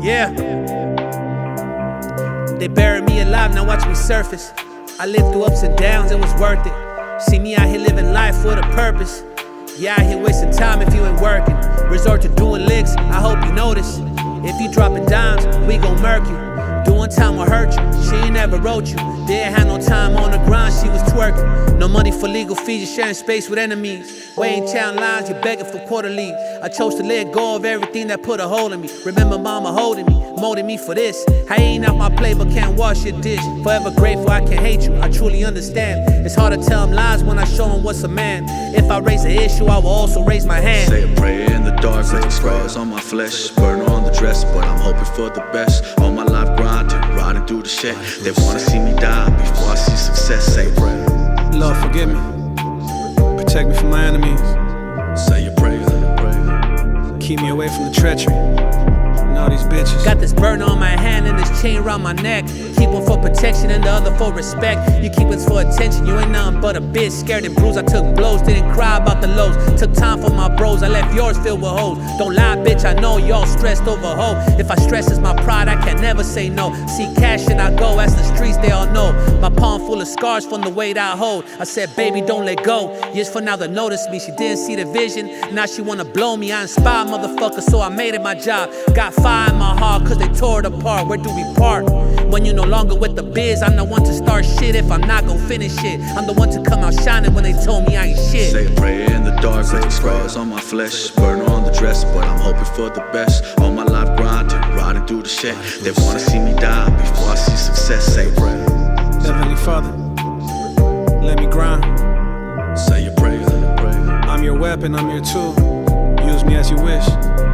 Yeah. They buried me alive, now watch me surface. I lived through ups and downs, it was worth it. See me out here living life with a purpose. Yeah, out here wasting time if you ain't working. Resort to doing licks, I hope you notice. If you dropping dimes, we gon' murk you. Doing time you. Never wrote you. Didn't have no time on the grind, she was twerking. No money for legal fees, you're sharing space with enemies. Weighing town lines, you're begging for quarter leaves. I chose to let go of everything that put a hole in me. Remember mama holding me, molding me for this. I ain't out my play, but can't wash your dish. Forever grateful, I can't hate you, I truly understand. It's hard to tell them lies when I show them what's a man. If I raise an issue, I will also raise my hand. Say a prayer in the dark, leave scars on my flesh. Burn on the dress, but I'm hoping for the best. The shit. They wanna see me die before I see success. Say prayer. Lord, forgive me. Protect me from my enemies. Say your prayer. Say your prayer. Keep me away from the treachery. These bitches. Got this burn on my hand and this chain around my neck. Keep one for protection and the other for respect. You keep us for attention, you ain't nothing but a bitch. Scared and bruised, I took blows, didn't cry about the lows. Took time for my bros, I left yours filled with hoes. Don't lie, bitch, I know y'all stressed over hoe. If I stress it's my pride, I can never say no. See cash and I go, as the streets they all know. My palm full of scars from the weight I hold. I said, baby, don't let go. Years for now to notice me, she didn't see the vision. Now she wanna blow me. I inspired motherfucker, so I made it my job. Got fire in my heart, cause they tore it apart. Where do we part? When you no longer with the biz, I'm the one to start shit if I'm not gon' finish it. I'm the one to come out shining when they told me I ain't shit. Say a prayer in the dark, leave scars on my flesh. Burn on the dress, but I'm hoping for the best. All my life grinding, riding through the shit. They wanna see me die before I see success. Say a prayer. Heavenly Father, let me grind. Say your. Say your prayer. I'm your weapon, I'm your tool. Use me as you wish.